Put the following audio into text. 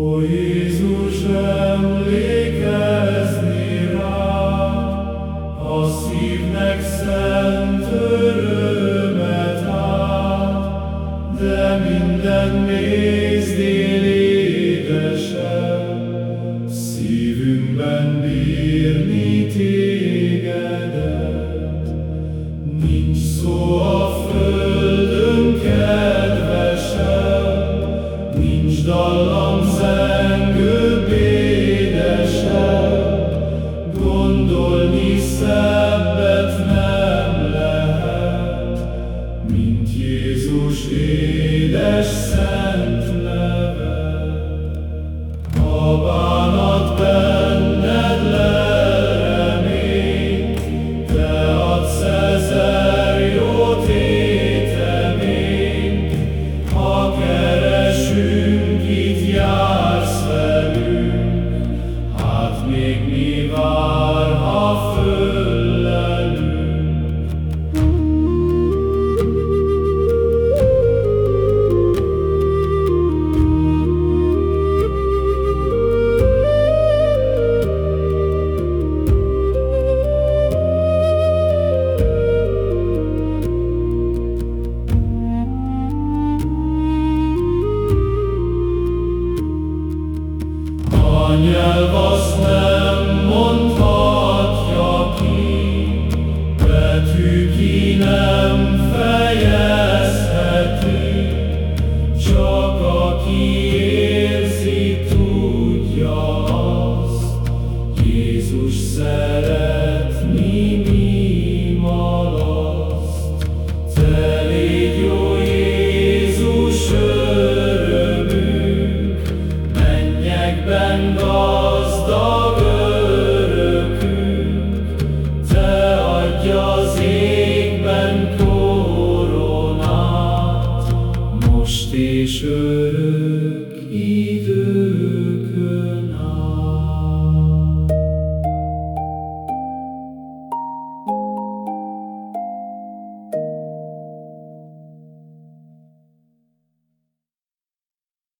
Pois Jézus édes szent neve, nyelv azt nem mondhatja ki, betű ki nem fejezheti, csak aki koronát, most és örök így.